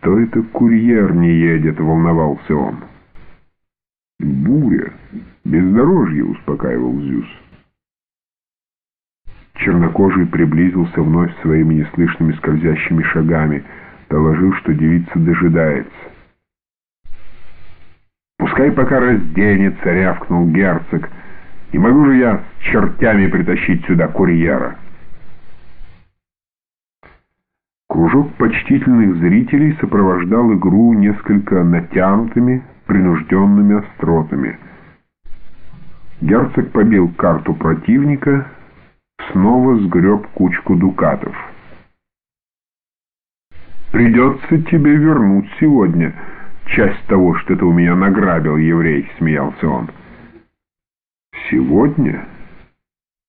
«Что это курьер не едет?» — волновался он. «Буря, бездорожье», — успокаивал Зюс. Чернокожий приблизился вновь своими неслышными скользящими шагами, доложил, что девица дожидается. «Пускай пока разденется», — рявкнул герцог. «Не могу же я с чертями притащить сюда курьера». Кружок почтительных зрителей сопровождал игру несколько натянутыми, принужденными остротами. Герцог побил карту противника, снова сгреб кучку дукатов. «Придется тебе вернуть сегодня часть того, что ты у меня награбил, еврей», — смеялся он. «Сегодня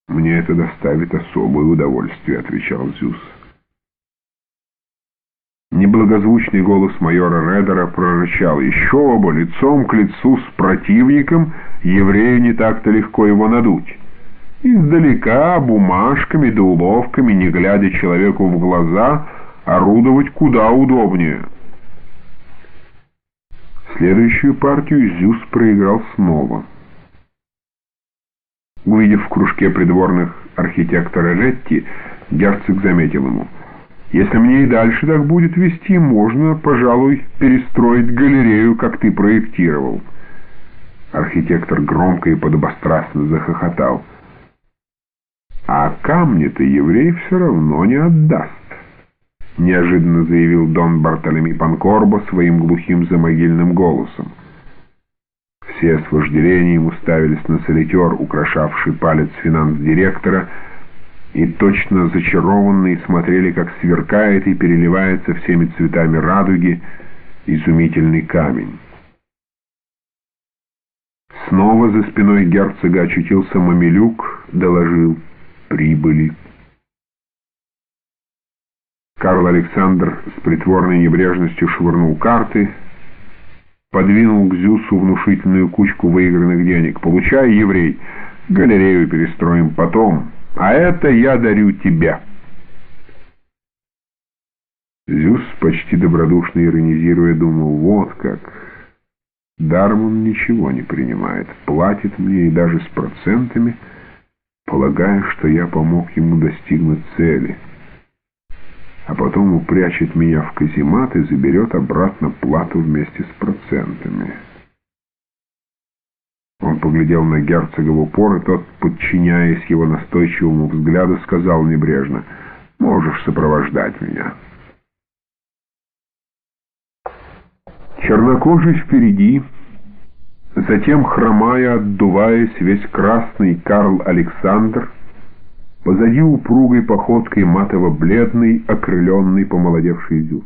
мне это доставит особое удовольствие», — отвечал Зюс. Неблагозвучный голос майора Редера прорычал. «Еще оба лицом к лицу с противником еврею не так-то легко его надуть. Издалека, бумажками да уловками, не глядя человеку в глаза, орудовать куда удобнее». Следующую партию Зюс проиграл снова. Увидев в кружке придворных архитектора Ретти, герцог заметил ему — если мне и дальше так будет вести, можно, пожалуй, перестроить галерею, как ты проектировал. Архитектор громко и подобострастно захохотал. А камни-то еврей все равно не отдаст. Неожиданно заявил Дон Бартолеми Панкорбо своим глухим замогильным голосом. Все с вожделением уставились на солитер, украшавший палец финанс-директора, и точно зачарованные смотрели, как сверкает и переливается всеми цветами радуги изумительный камень. Снова за спиной герцога очутился Мамилюк, доложил «прибыли». Карл Александр с притворной небрежностью швырнул карты, подвинул к Зюсу внушительную кучку выигранных денег. «Получай, еврей, галерею перестроим потом». А это я дарю тебе. Зюс, почти добродушно иронизируя, думал, вот как. Даром он ничего не принимает, платит мне и даже с процентами, полагая, что я помог ему достигнуть цели. А потом упрячет меня в каземат и заберет обратно плату вместе с процентами. Поглядел на герцога в упор, и тот, подчиняясь его настойчивому взгляду, сказал небрежно, «Можешь сопровождать меня». Чернокожий впереди, затем, хромая, отдуваясь, весь красный Карл Александр, позади упругой походкой матово-бледный, окрыленный, помолодевший Зюс.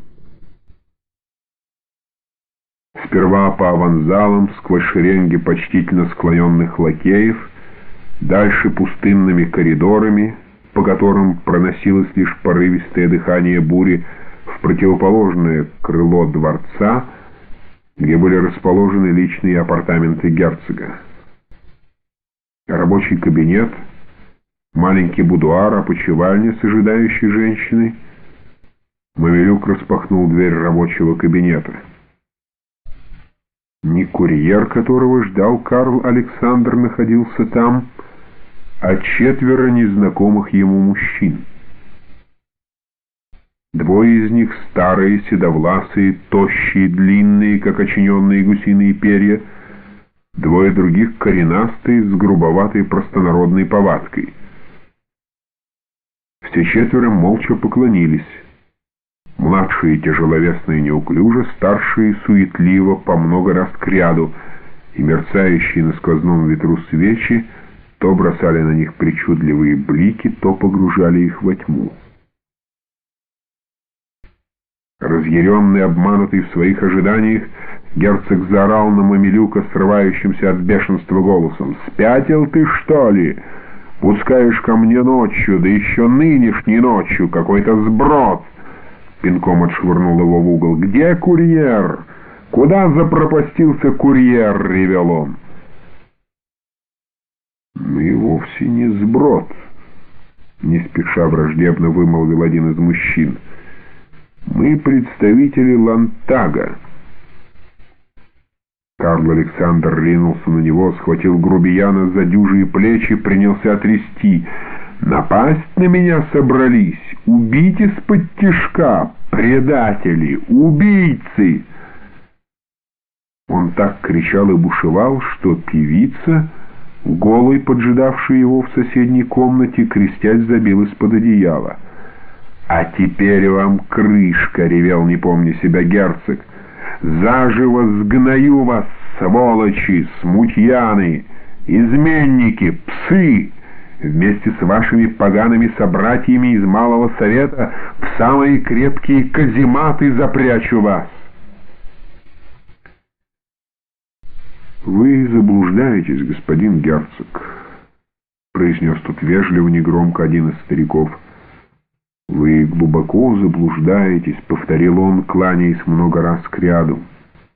Сперва по аванзалам, сквозь шеренги почтительно склоненных лакеев, дальше пустынными коридорами, по которым проносилось лишь порывистое дыхание бури в противоположное крыло дворца, где были расположены личные апартаменты герцога. Рабочий кабинет, маленький будуар, опочивальня с ожидающей женщиной. Мавелюк распахнул дверь рабочего кабинета. Не курьер, которого ждал Карл Александр, находился там, а четверо незнакомых ему мужчин. Двое из них старые, седовласые, тощие, длинные, как очиненные гусиные перья, двое других коренастые, с грубоватой простонародной повадкой. Все четверо молча поклонились. Младшие тяжеловесно и неуклюже, старшие суетливо по много раз к ряду, и мерцающие на сквозном ветру свечи то бросали на них причудливые блики, то погружали их во тьму. Разъяренный, обманутый в своих ожиданиях, герцог заорал на Мамилюка, срывающимся от бешенства голосом. «Спятил ты, что ли? Пускаешь ко мне ночью, да еще нынешней ночью, какой-то сброд!» Пинком отшвырнул его в угол. «Где курьер? Куда запропастился курьер?» — ревел он. «Мы вовсе не сброд», — не спеша враждебно вымолвил один из мужчин. Мы представители Лантага. Карл Александр ринулся на него, схватил грубияна за дюжие плечи, принялся трясти. «Напасть на меня собрались! Убить из-под тишка! Предатели! Убийцы!» Он так кричал и бушевал, что певица, голой поджидавшая его в соседней комнате, крестясь забил из-под одеяла. «А теперь вам крышка!» — ревел, не помня себя герцог. «Заживо сгною вас, сволочи, смутьяны, изменники, псы!» Вместе с вашими погаными собратьями из Малого Совета в самые крепкие казематы запрячу вас. «Вы заблуждаетесь, господин герцог», — произнес тут вежливо негромко один из стариков. «Вы глубоко заблуждаетесь», — повторил он, кланяясь много раз к ряду.